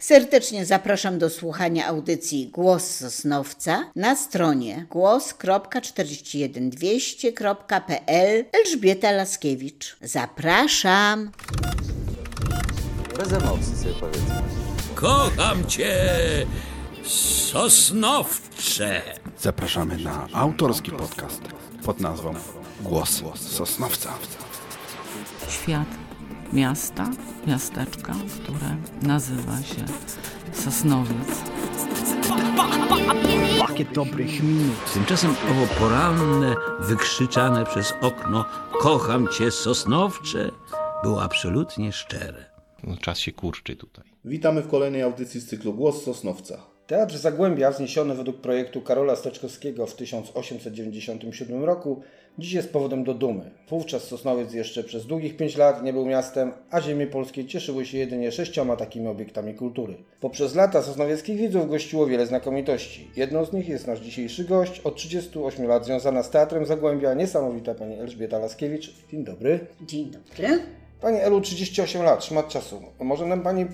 Serdecznie zapraszam do słuchania audycji Głos Sosnowca na stronie głos.41200.pl Elżbieta Laskiewicz. Zapraszam! Bez emocji sobie powiedzmy. Kocham cię, Sosnowcze. Zapraszamy na autorski podcast pod nazwą Głos Sosnowca. świat miasta, miasteczka, które nazywa się Sosnowiec. pakiet dobrych minut. Tymczasem owo poranne, wykrzyczane przez okno Kocham cię, Sosnowcze było absolutnie szczere. No, czas się kurczy tutaj. Witamy w kolejnej audycji z cyklu Głos Sosnowca. Teatr Zagłębia, wzniesiony według projektu Karola Steczkowskiego w 1897 roku, dziś jest powodem do dumy. Wówczas Sosnowiec jeszcze przez długich pięć lat nie był miastem, a ziemie polskie cieszyły się jedynie sześcioma takimi obiektami kultury. Poprzez lata sosnowieckich widzów gościło wiele znakomitości. Jedną z nich jest nasz dzisiejszy gość, od 38 lat związana z Teatrem Zagłębia, niesamowita pani Elżbieta Laskiewicz. Dzień dobry. Dzień dobry. Pani Elu, 38 lat, szmat czasu. Może nam Pani y,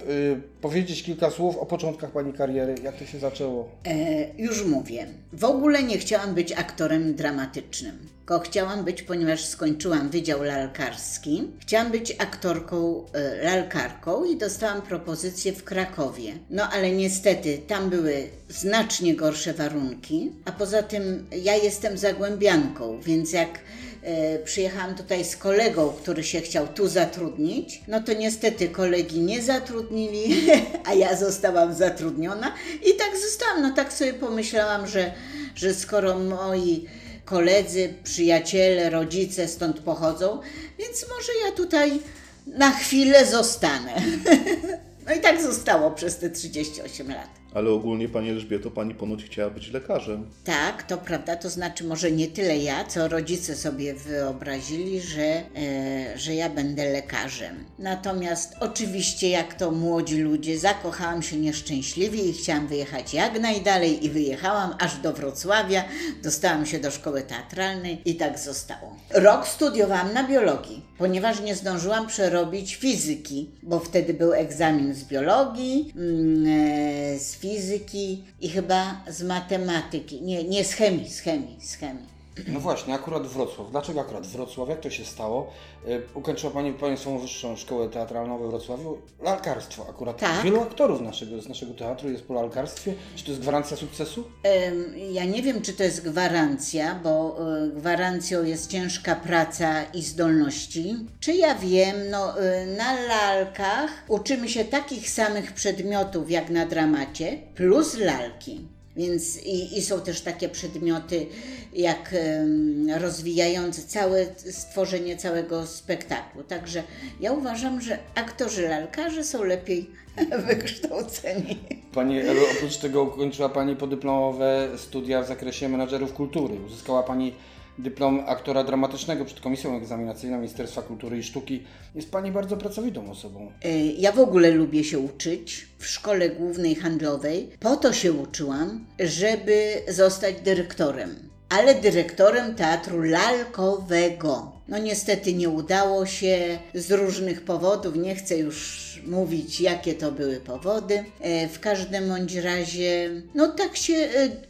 powiedzieć kilka słów o początkach Pani kariery? Jak to się zaczęło? E, już mówię. W ogóle nie chciałam być aktorem dramatycznym. Chciałam być, ponieważ skończyłam Wydział Lalkarski, chciałam być aktorką e, lalkarką i dostałam propozycję w Krakowie. No ale niestety tam były znacznie gorsze warunki, a poza tym ja jestem zagłębianką, więc jak przyjechałam tutaj z kolegą, który się chciał tu zatrudnić, no to niestety kolegi nie zatrudnili, a ja zostałam zatrudniona i tak zostałam. No tak sobie pomyślałam, że, że skoro moi koledzy, przyjaciele, rodzice stąd pochodzą, więc może ja tutaj na chwilę zostanę. No i tak zostało przez te 38 lat. Ale ogólnie, Pani Elżbieto, Pani ponoć chciała być lekarzem. Tak, to prawda, to znaczy może nie tyle ja, co rodzice sobie wyobrazili, że, e, że ja będę lekarzem. Natomiast oczywiście, jak to młodzi ludzie, zakochałam się nieszczęśliwie i chciałam wyjechać jak najdalej i wyjechałam aż do Wrocławia, dostałam się do szkoły teatralnej i tak zostało. Rok studiowałam na biologii, ponieważ nie zdążyłam przerobić fizyki, bo wtedy był egzamin z biologii, mm, e, z i chyba z matematyki. Nie, nie z chemii, z chemii, z chemii. No właśnie, akurat Wrocław. Dlaczego akurat Wrocław? Jak to się stało? Y, Ukończyła Pani Państwową Wyższą Szkołę Teatralną we Wrocławiu. Lalkarstwo akurat. Tak. Wielu aktorów naszego, z naszego teatru jest po lalkarstwie. Czy to jest gwarancja sukcesu? Ja nie wiem, czy to jest gwarancja, bo e, gwarancją jest ciężka praca i zdolności. Czy ja wiem, no e, na lalkach uczymy się takich samych przedmiotów jak na dramacie, plus lalki. Więc i, i są też takie przedmioty jak rozwijające całe stworzenie całego spektaklu. Także ja uważam, że aktorzy lalkarze są lepiej wykształceni. Pani Elu, oprócz tego ukończyła Pani podyplomowe studia w zakresie menadżerów kultury. Uzyskała Pani dyplom aktora dramatycznego przed Komisją Egzaminacyjną Ministerstwa Kultury i Sztuki. Jest Pani bardzo pracowitą osobą. Y, Ja w ogóle lubię się uczyć w szkole głównej handlowej. Po to się uczyłam, żeby zostać dyrektorem. Ale dyrektorem teatru lalkowego. No niestety nie udało się z różnych powodów, nie chcę już mówić jakie to były powody. E, W każdym bądź razie, no tak się,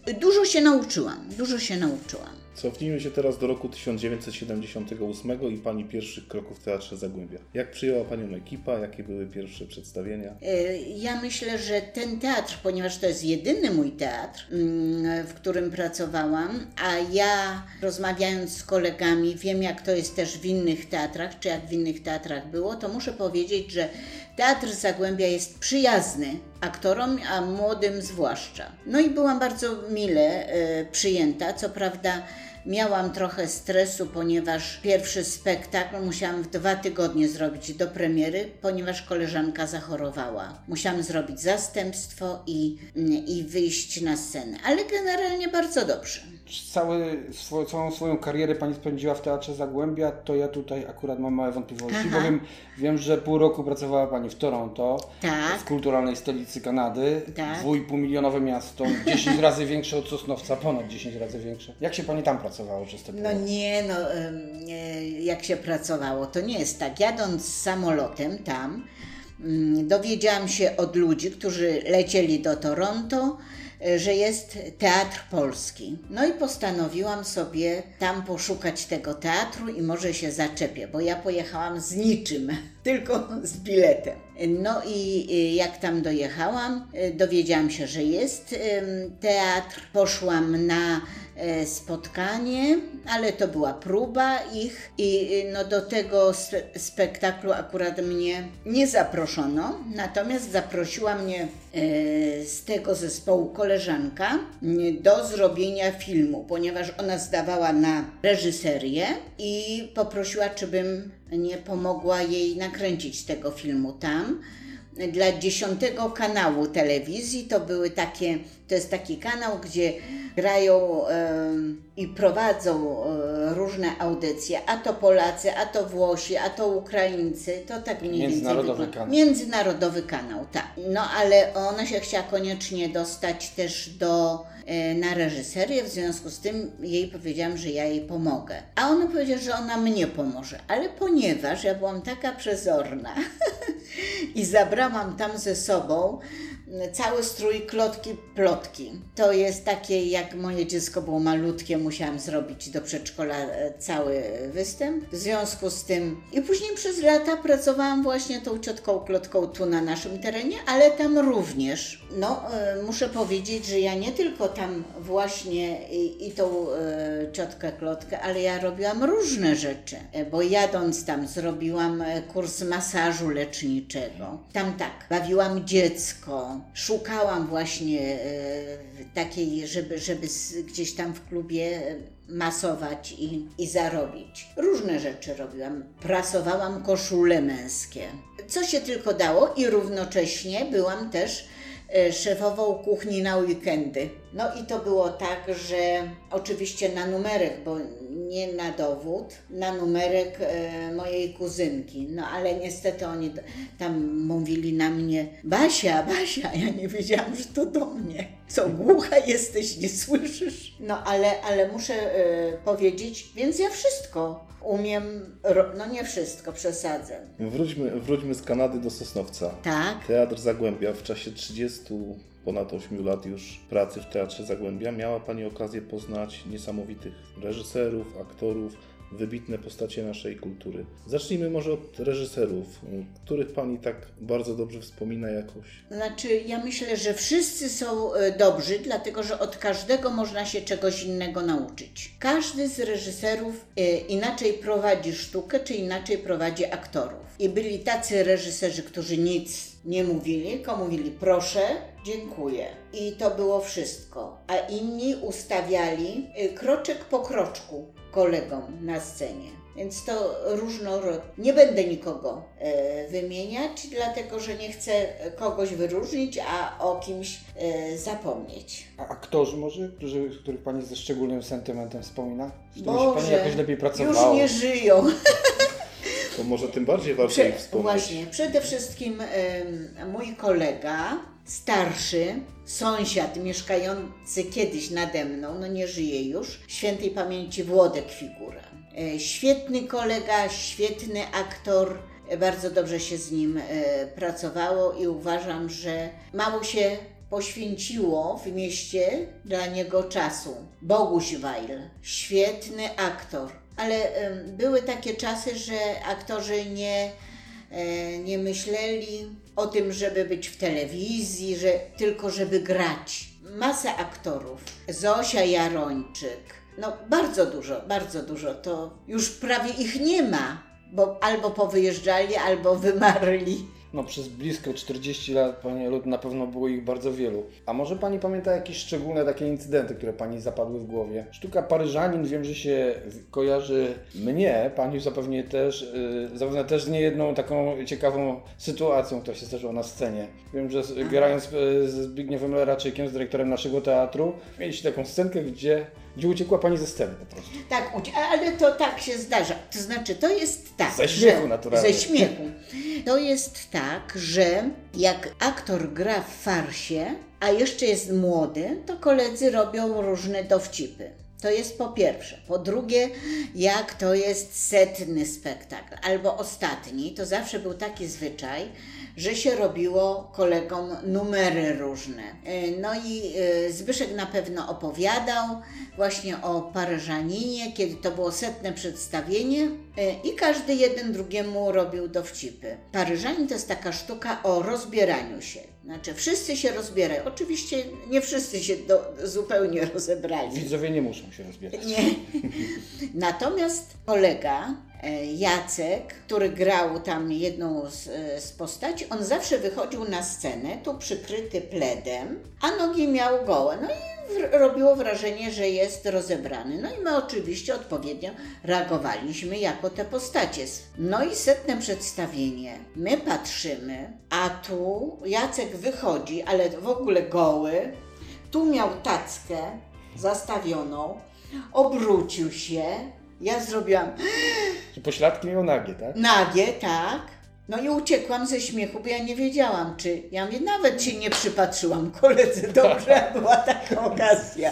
e, dużo się nauczyłam, dużo się nauczyłam. Cofnijmy się teraz do roku 1978 i Pani pierwszych kroków w Teatrze Zagłębia. Jak przyjęła Panią ekipa? Jakie były pierwsze przedstawienia? E, Ja myślę, że ten teatr, ponieważ to jest jedyny mój teatr, mm, w którym pracowałam, a ja rozmawiając z kolegami, wiem jak to jest też w innych teatrach, czy jak w innych teatrach było, to muszę powiedzieć, że Teatr Zagłębia jest przyjazny aktorom, a młodym zwłaszcza. No i byłam bardzo mile e, przyjęta, co prawda Miałam trochę stresu, ponieważ pierwszy spektakl musiałam w dwa tygodnie zrobić do premiery, ponieważ koleżanka zachorowała. Musiałam zrobić zastępstwo i, i wyjść na scenę, ale generalnie bardzo dobrze. Cały, swo, całą swoją karierę Pani spędziła w Teatrze Zagłębia, to ja tutaj akurat mam małe wątpliwości, Aha. bowiem wiem, że pół roku pracowała Pani w Toronto, Tak. w kulturalnej stolicy Kanady, Tak. 2,5 milionowe miasto, 10 razy większe od Sosnowca, ponad 10 razy większe. Jak się Pani tam pracowało przez te pół No roku? nie, no jak się pracowało, to nie jest tak. Jadąc samolotem tam, mm, dowiedziałam się od ludzi, którzy lecieli do Toronto, y, że jest teatr polski. No i postanowiłam sobie tam poszukać tego teatru i może się zaczepię, bo ja pojechałam z niczym, tylko z biletem. No i y, jak tam dojechałam, y, dowiedziałam się, że jest teatr. Poszłam na e, spotkanie, ale to była próba ich i y, no do tego spe- spektaklu akurat mnie nie zaproszono, natomiast zaprosiła mnie z tego zespołu koleżanka do zrobienia filmu, ponieważ ona zdawała na reżyserię i poprosiła, czy bym nie pomogła jej nakręcić tego filmu tam dla dziesiątego kanału telewizji. To były takie, to jest taki kanał, gdzie grają em, i prowadzą e, różne audycje, a to Polacy, a to Włosi, a to Ukraińcy, to tak mniej więcej Międzynarodowy wygląda. kanał. Międzynarodowy kanał, tak. No ale ona się chciała koniecznie dostać też do, e, na reżyserię, w związku z tym jej powiedziałam, że ja jej pomogę. A ona powiedziała, że ona mnie pomoże, ale ponieważ ja byłam taka przezorna i zabrałam tam ze sobą cały strój klotki plotki. To jest takie, jak moje dziecko było malutkie, musiałam zrobić do przedszkola e, cały występ. W związku z tym i później przez lata pracowałam właśnie tą ciotką klotką tu na naszym terenie, ale tam również. No, e, muszę powiedzieć, że ja nie tylko tam właśnie i, i tą e, ciotkę klotkę, ale ja robiłam różne rzeczy, bo jadąc tam zrobiłam kurs masażu leczniczego. Tam tak, bawiłam dziecko, szukałam właśnie e, takiej, żeby, żeby gdzieś tam w klubie e, masować i, i zarobić. Różne rzeczy robiłam. Prasowałam koszule męskie. Co się tylko dało i równocześnie byłam też szefową kuchni na weekendy. No i to było tak, że oczywiście na numerek, bo nie na dowód, na numerek e, mojej kuzynki. No ale niestety oni tam mówili na mnie, Basia, Basia, ja nie wiedziałam, że to do mnie. Co, głucha jesteś, nie słyszysz? No ale, ale muszę e, powiedzieć, więc ja wszystko umiem, no nie wszystko, przesadzę. Wróćmy, wróćmy z Kanady do Sosnowca. Tak, Teatr Zagłębia w czasie 30 ponad 8 lat już pracy w Teatrze Zagłębia miała Pani okazję poznać niesamowitych reżyserów, aktorów, wybitne postacie naszej kultury. Zacznijmy może od reżyserów, y, których Pani tak bardzo dobrze wspomina jakoś. Znaczy, ja myślę, że wszyscy są e, dobrzy, dlatego że od każdego można się czegoś innego nauczyć. Każdy z reżyserów e, inaczej prowadzi sztukę, czy inaczej prowadzi aktorów. I byli tacy reżyserzy, którzy nic nie mówili, tylko mówili proszę, dziękuję. I to było wszystko. A inni ustawiali kroczek po kroczku kolegom na scenie. Więc to różnorodnie. Nie będę nikogo e, wymieniać, dlatego że nie chcę kogoś wyróżnić, a o kimś e, zapomnieć. A aktorzy może, którzy, których Pani ze szczególnym sentymentem wspomina? Z Boże, Pani jakoś lepiej już pracowało? nie żyją. To może tym bardziej warto Prze- ich wspomnieć. właśnie, przede wszystkim mój kolega, starszy, sąsiad mieszkający kiedyś nade mną, no nie żyje już, świętej pamięci Włodek Figura. E, Świetny kolega, świetny aktor, e, bardzo dobrze się z nim e, pracowało i uważam, że mało się poświęciło w mieście dla niego czasu. Boguś Weil, świetny aktor, ale były takie czasy, że aktorzy nie, nie myśleli o tym, żeby być w telewizji, że tylko żeby grać. Masa aktorów. Zosia Jarończyk. No bardzo dużo, bardzo dużo. To już prawie ich nie ma, bo albo powyjeżdżali, albo wymarli. No przez blisko 40 lat, Pani Elut, na pewno było ich bardzo wielu. A może Pani pamięta jakieś szczególne takie incydenty, które Pani zapadły w głowie? Sztuka Paryżanin wiem, że się kojarzy mnie, Pani zapewne też, yy, zapewne też z niejedną taką ciekawą sytuacją, która się zdarzyła na scenie. Wiem, że z, grając yy, z Zbigniewem Leraczykiem, z dyrektorem naszego teatru, mieliście taką scenkę, gdzie, gdzie uciekła Pani ze sceny po prostu. Tak, ale to tak się zdarza. To znaczy, to jest tak. Ze śmiechu że, naturalnie. Ze śmiechu. To jest tak, że jak aktor gra w farsie, a jeszcze jest młody, to koledzy robią różne dowcipy. To jest po pierwsze. Po drugie, jak to jest setny spektakl albo ostatni, to zawsze był taki zwyczaj, że się robiło kolegom numery różne. E, No i e, Zbyszek na pewno opowiadał właśnie o Paryżaninie, kiedy to było setne przedstawienie e, i każdy jeden drugiemu robił dowcipy. Paryżanin to jest taka sztuka o rozbieraniu się. Znaczy wszyscy się rozbierają. Oczywiście nie wszyscy się do, zupełnie rozebrali. Widzowie nie muszą się rozbierać. Nie. Natomiast kolega Jacek, który grał tam jedną z, e, z postaci, on zawsze wychodził na scenę, tu przykryty pledem, a nogi miał gołe. No i w- robiło wrażenie, że jest rozebrany. No i my oczywiście odpowiednio reagowaliśmy jako te postacie. No i setne przedstawienie. My patrzymy, a tu Jacek wychodzi, ale w ogóle goły. Tu miał tackę zastawioną, obrócił się. Ja zrobiłam I pośladki miał nagie, tak? nagie, tak. No i uciekłam ze śmiechu, bo ja nie wiedziałam, czy. Ja mówię, nawet się nie przypatrzyłam koledze, dobrze, była taka okazja.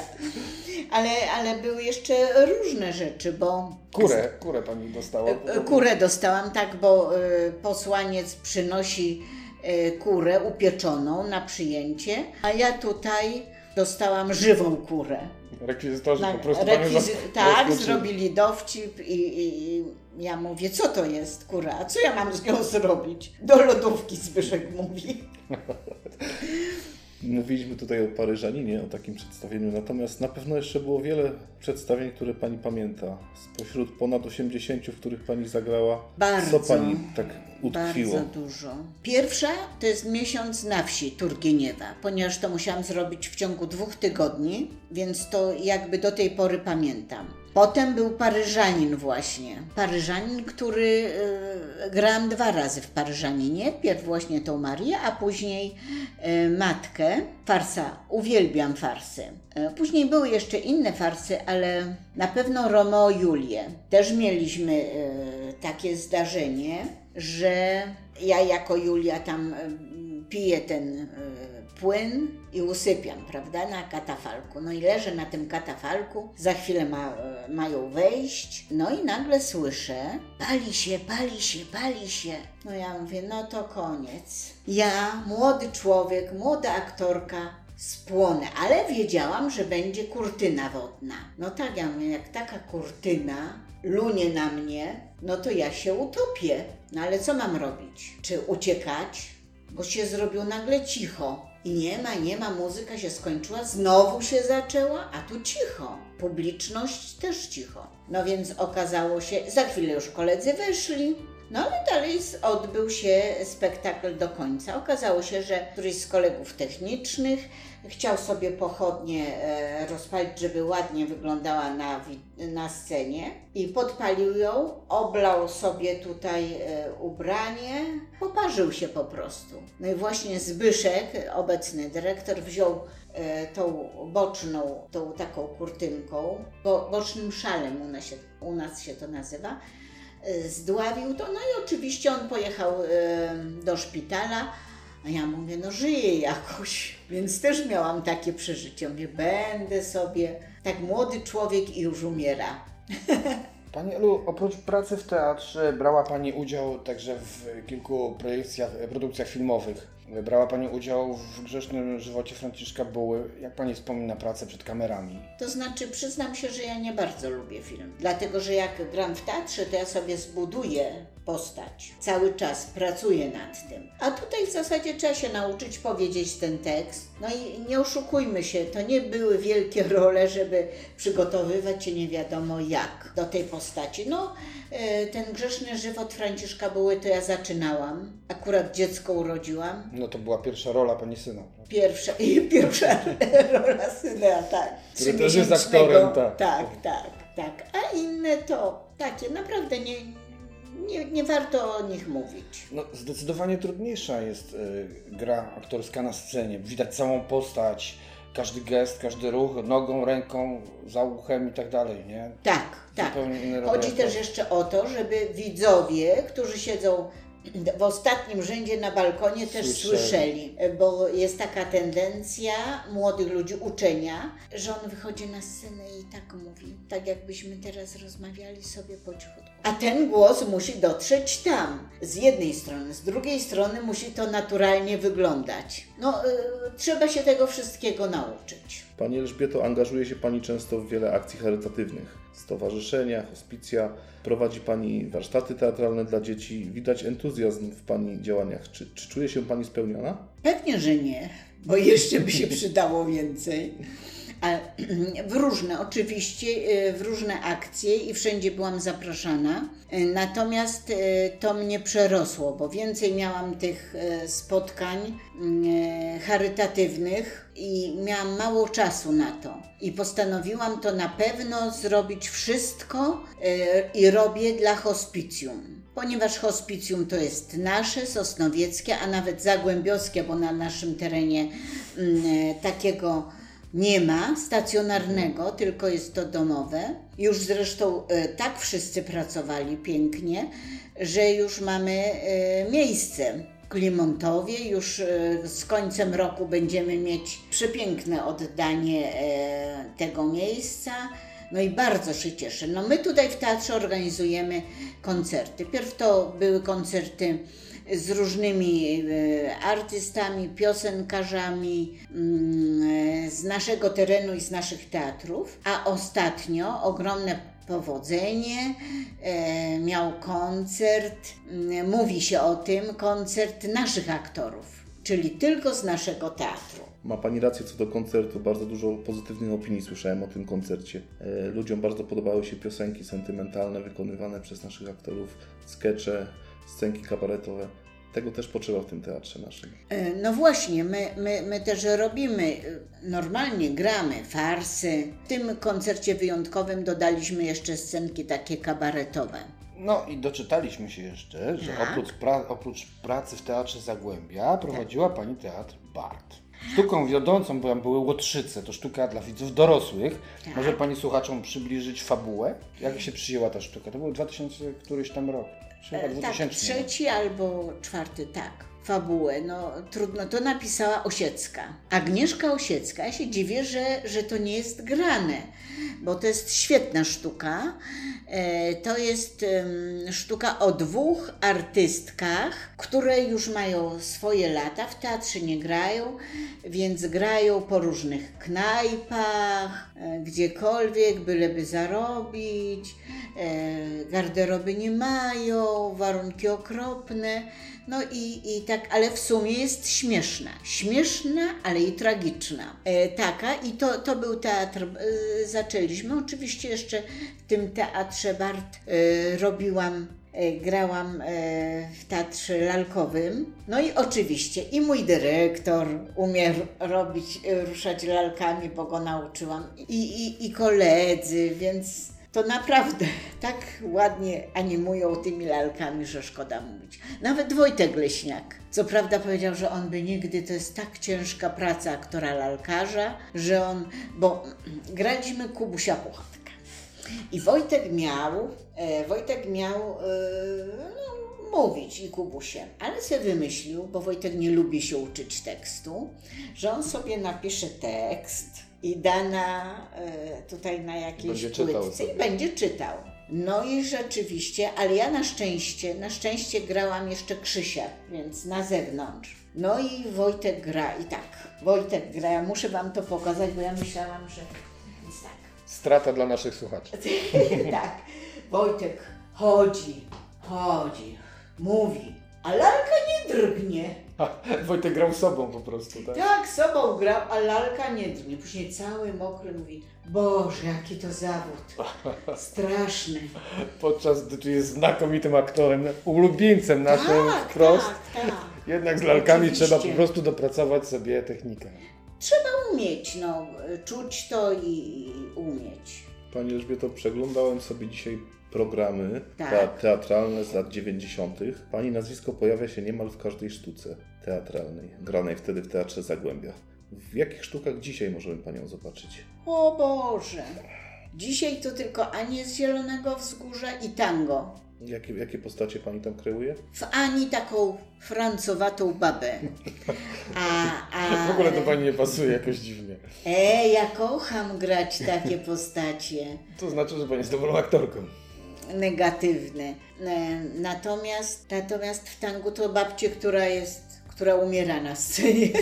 Ale, ale były jeszcze różne rzeczy, bo. Kurę, kurę pani dostała. E, Kurę dostałam, tak, bo e, posłaniec przynosi e, kurę upieczoną na przyjęcie, a ja tutaj dostałam żywą kurę. Rekwizytorzy Na- po prostu rekwizy- tak, zrobili dowcip i, i, i ja mówię, co to jest kura? A co ja mam z nią zrobić? Do lodówki Zbyszek mówi. Mówiliśmy tutaj o Paryżaninie, o takim przedstawieniu, natomiast na pewno jeszcze było wiele przedstawień, które Pani pamięta. Spośród ponad 80, w których Pani zagrała, Bardzo. co Pani tak utkwiło? Bardzo dużo. Pierwsza to jest miesiąc na wsi Turgieniewa, ponieważ to musiałam zrobić w ciągu dwóch tygodni, więc to jakby do tej pory pamiętam. Potem był Paryżanin właśnie. Paryżanin, który e, grałam dwa razy w Paryżaninie. Pierw właśnie tą Marię, a później e, matkę. Farsa, uwielbiam farsy. E, później były jeszcze inne farsy, ale na pewno Romeo i Julię. Też mieliśmy e, takie zdarzenie, że ja jako Julia tam piję ten płyn i usypiam, prawda, na katafalku. No i leżę na tym katafalku, za chwilę ma, e, mają wejść, no i nagle słyszę, pali się, pali się, pali się. No ja mówię, no to koniec. Ja, młody człowiek, młoda aktorka, spłonę, ale wiedziałam, że będzie kurtyna wodna. No tak, ja mówię, jak taka kurtyna lunie na mnie, no to ja się utopię. No ale co mam robić? Czy uciekać? Bo się zrobiło nagle cicho. I nie ma, nie ma, muzyka się skończyła, znowu się zaczęła, a tu cicho. Publiczność też cicho. No więc okazało się, za chwilę już koledzy wyszli, no ale dalej odbył się spektakl do końca. Okazało się, że któryś z kolegów technicznych chciał sobie pochodnie e, rozpalić, żeby ładnie wyglądała na, na scenie i podpalił ją, oblał sobie tutaj e, ubranie, poparzył się po prostu. No i właśnie Zbyszek, obecny dyrektor, wziął tą boczną, tą taką kurtynką, bo, bocznym szalem u nas, się, u nas się to nazywa, e, zdławił to, no i oczywiście on pojechał e, do szpitala, a ja mówię, no żyję jakoś, więc też miałam takie przeżycie. Mówię, będę sobie, tak młody człowiek i już umiera. Pani Elu, oprócz pracy w teatrze brała Pani udział także w kilku projekcjach, produkcjach filmowych. Brała Pani udział w Grzesznym Żywocie Franciszka Buły. Jak Pani wspomina pracę przed kamerami? To znaczy, przyznam się, że ja nie bardzo lubię film. Dlatego, że jak gram w teatrze, to ja sobie zbuduję postać. Cały czas pracuję nad tym. A tutaj w zasadzie trzeba się nauczyć powiedzieć ten tekst. No i nie oszukujmy się, to nie były wielkie role, żeby przygotowywać się nie wiadomo jak do tej postaci. No, e, ten grzeszny żywot Franciszka Buły to ja zaczynałam. Akurat dziecko urodziłam. No to była pierwsza rola Pani syna. Pierwsza, pierwsza rola syna, tak. Który też jest aktorem, tak. Tak, tak, tak. A inne to takie, naprawdę nie, nie, nie warto o nich mówić. No, zdecydowanie trudniejsza jest y, gra aktorska na scenie. Widać całą postać, każdy gest, każdy ruch, nogą, ręką, za uchem i tak dalej, nie? Tak, tak. Zupełnie inny Chodzi też jeszcze o to, żeby widzowie, którzy siedzą w ostatnim rzędzie na balkonie też Słyszeli. słyszeli, bo jest taka tendencja młodych ludzi uczenia, że on wychodzi na scenę i tak mówi, tak jakbyśmy teraz rozmawiali sobie po cichutku. A ten głos musi dotrzeć tam, z jednej strony, z drugiej strony musi to naturalnie wyglądać. No, y, trzeba się tego wszystkiego nauczyć. Pani Elżbieto, angażuje się Pani często w wiele akcji charytatywnych, stowarzyszenia, hospicja. Prowadzi Pani warsztaty teatralne dla dzieci. Widać entuzjazm w Pani działaniach. Czy, czy czuje się Pani spełniona? Pewnie, że nie, bo jeszcze by się przydało więcej. W różne, oczywiście, y, w różne akcje i wszędzie byłam zapraszana. Y, Natomiast y, to mnie przerosło, bo więcej miałam tych spotkań charytatywnych i miałam mało czasu na to. I postanowiłam to na pewno zrobić wszystko i robię dla hospicjum. Ponieważ hospicjum to jest nasze, sosnowieckie, a nawet zagłębiowskie, bo na naszym terenie mm, takiego nie ma stacjonarnego, tylko jest to domowe. Już zresztą e, tak wszyscy pracowali pięknie, że już mamy e, miejsce. Klimontowie już e, z końcem roku będziemy mieć przepiękne oddanie tego miejsca. No i bardzo się cieszę. No my tutaj w teatrze organizujemy koncerty. Pierw to były koncerty z różnymi e, artystami, piosenkarzami mm, e, z naszego terenu i z naszych teatrów, a ostatnio ogromne powodzenie e, miał koncert, mm, mówi się o tym, koncert naszych aktorów, czyli tylko z naszego teatru. Ma Pani rację co do koncertu. Bardzo dużo pozytywnych opinii słyszałem o tym koncercie. Ludziom bardzo podobały się piosenki sentymentalne wykonywane przez naszych aktorów, skecze, scenki kabaretowe. Tego też potrzeba w tym teatrze naszym. E, No właśnie, my, my, my też robimy, e, normalnie gramy farsy. W tym koncercie wyjątkowym dodaliśmy jeszcze scenki takie kabaretowe. No i doczytaliśmy się jeszcze, że Tak. oprócz, pra, oprócz pracy w Teatrze Zagłębia prowadziła Pani teatr Bart. Sztuką wiodącą były, były Łotrzyce, to sztuka dla widzów dorosłych. Tak. Może Pani słuchaczom przybliżyć fabułę? Jak się przyjęła ta sztuka? To był 2000 któryś tam rok. E, Tak, 2000. trzeci albo czwarty, tak. Fabułę, no trudno, to napisała Osiecka. Agnieszka Osiecka, ja się dziwię, że, że to nie jest grane, bo to jest świetna sztuka. E, To jest sztuka o dwóch artystkach, które już mają swoje lata, w teatrze nie grają, więc grają po różnych knajpach, e, gdziekolwiek, byleby zarobić. E, Garderoby nie mają, warunki okropne. No i, i tak, ale w sumie jest śmieszna. Śmieszna, ale i tragiczna. E, taka i to, to był teatr. E, zaczęliśmy. Oczywiście jeszcze w tym teatrze Bart e, robiłam e, grałam e, w teatrze lalkowym. No i oczywiście i mój dyrektor umie robić, e, ruszać lalkami, bo go nauczyłam. I, i, i koledzy, więc to naprawdę tak ładnie animują tymi lalkami, że szkoda mówić. Nawet Wojtek Leśniak. Co prawda powiedział, że on by nigdy, to jest tak ciężka praca aktora lalkarza, że on, bo graliśmy Kubusia Puchatka. I Wojtek miał, e, Wojtek miał e, mówić i Kubusie, ale sobie wymyślił, bo Wojtek nie lubi się uczyć tekstu, że on sobie napisze tekst i da na, e, tutaj na jakiejś Będzie płytce i będzie czytał. No i rzeczywiście, ale ja na szczęście, na szczęście grałam jeszcze Krzysia, więc na zewnątrz. No i Wojtek gra i tak, Wojtek gra, ja muszę Wam to pokazać, bo ja myślałam, że... Więc tak, Strata dla naszych słuchaczy. tak. Wojtek chodzi, chodzi, mówi, a lalka nie drgnie. Wojtek grał sobą po prostu, tak? Tak, sobą grał, a lalka nie drgnie. Później cały mokry mówi, Boże, jaki to zawód. Straszny. Podczas gdy tu jest znakomitym aktorem, ulubieńcem naszym tak, wprost. tak, tak. Jednak z lalkami Oczywiście. trzeba po prostu dopracować sobie technikę. Trzeba umieć, no, czuć to i, i umieć. Pani Elżbieto, przeglądałem sobie dzisiaj programy Tak. tea- teatralne z lat 90. Pani nazwisko pojawia się niemal w każdej sztuce teatralnej, granej wtedy w Teatrze Zagłębia. W jakich sztukach dzisiaj możemy Panią zobaczyć? O Boże. Dzisiaj to tylko Anię z Zielonego Wzgórza i tango. Jakie, jakie postacie Pani tam kreuje? W Ani taką francowatą babę. A, a, W ogóle do Pani nie pasuje jakoś dziwnie. E, ja kocham grać takie postacie. To znaczy, że Pani jest dobrą aktorką. Negatywne. E, Natomiast, natomiast w tangu to babcie, która jest która umiera na scenie.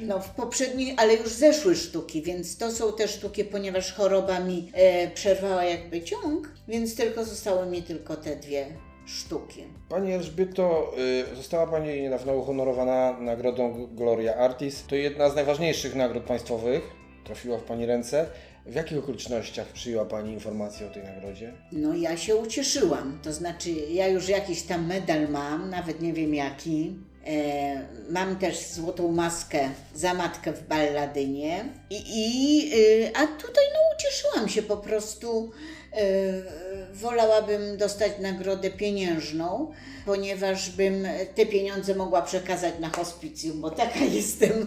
No w poprzedniej, ale już zeszły sztuki, więc to są te sztuki, ponieważ choroba mi e, przerwała jakby ciąg, więc tylko zostały mi tylko te dwie sztuki. Pani Elżbieto, y, została Pani niedawno uhonorowana nagrodą Gloria Artis. To jedna z najważniejszych nagród państwowych. Trafiła w Pani ręce. W jakich okolicznościach przyjęła Pani informację o tej nagrodzie? No ja się ucieszyłam, to znaczy ja już jakiś tam medal mam, nawet nie wiem jaki. E, mam też złotą maskę za matkę w balladynie i, i y, a tutaj no ucieszyłam się po prostu. Y, wolałabym dostać nagrodę pieniężną, ponieważ bym te pieniądze mogła przekazać na hospicjum, bo taka jestem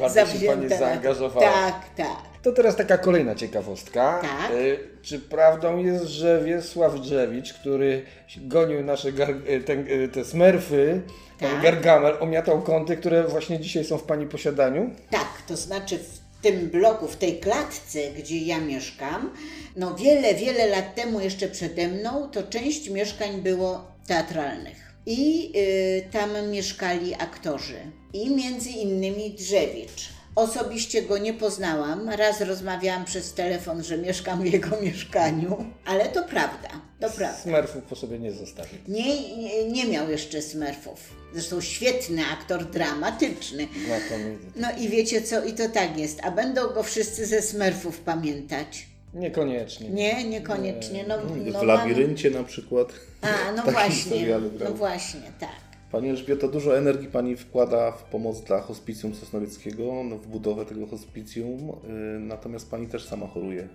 Bardzo się zawzięta Pani na to. zaangażowała. Tak, tak. To teraz taka kolejna ciekawostka. Tak. Y, Czy prawdą jest, że Wiesław Drzewicz, który gonił nasze y, ten, y, te smerfy, Tak. Gargamel, omiatał kąty, które właśnie dzisiaj są w Pani posiadaniu? Tak, to znaczy w tym bloku, w tej klatce, gdzie ja mieszkam, no wiele, wiele lat temu jeszcze przede mną, to część mieszkań było teatralnych. I y, tam mieszkali aktorzy. I między innymi Drzewicz. Osobiście go nie poznałam. Raz rozmawiałam przez telefon, że mieszkam w jego mieszkaniu, ale to prawda, to prawda. Smerfów po sobie nie zostawił. Nie, nie, nie miał jeszcze smerfów. Zresztą świetny aktor dramatyczny. Znakomity. No i wiecie co, i to tak jest. A będą go wszyscy ze smerfów pamiętać. Niekoniecznie. Nie, niekoniecznie. No, no w labiryncie na przykład. Mam... A, no właśnie. No właśnie, tak. Pani Elżbieto, dużo energii Pani wkłada w pomoc dla Hospicjum Sosnowieckiego, no, w budowę tego hospicjum, y, natomiast Pani też sama choruje.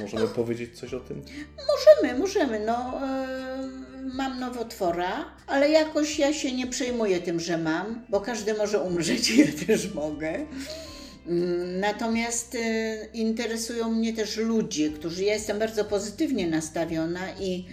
Możemy powiedzieć coś o tym? Możemy, możemy. No, yy, mam nowotwora, ale jakoś ja się nie przejmuję tym, że mam, bo każdy może umrzeć, ja też mogę. Mm, Natomiast y, interesują mnie też ludzie, którzy ja jestem bardzo pozytywnie nastawiona i,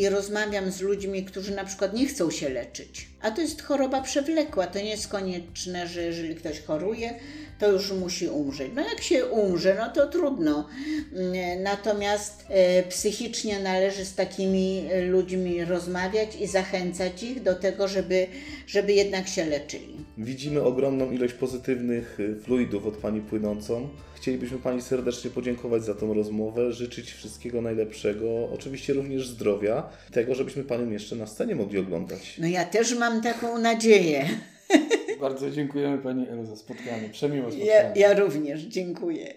i rozmawiam z ludźmi, którzy na przykład nie chcą się leczyć. A to jest choroba przewlekła. To nie jest konieczne, że jeżeli ktoś choruje, to już musi umrzeć. No jak się umrze, no to trudno. Mm, Natomiast e, psychicznie należy z takimi e, ludźmi rozmawiać i zachęcać ich do tego, żeby, żeby jednak się leczyli. Widzimy ogromną ilość pozytywnych y, fluidów od Pani płynącą. Chcielibyśmy Pani serdecznie podziękować za tą rozmowę, życzyć wszystkiego najlepszego, oczywiście również zdrowia, tego, żebyśmy Panią jeszcze na scenie mogli oglądać. No ja też mam taką nadzieję. Bardzo dziękujemy Pani Elu za spotkanie. Przemiłe Ja, spotkanie. ja również dziękuję.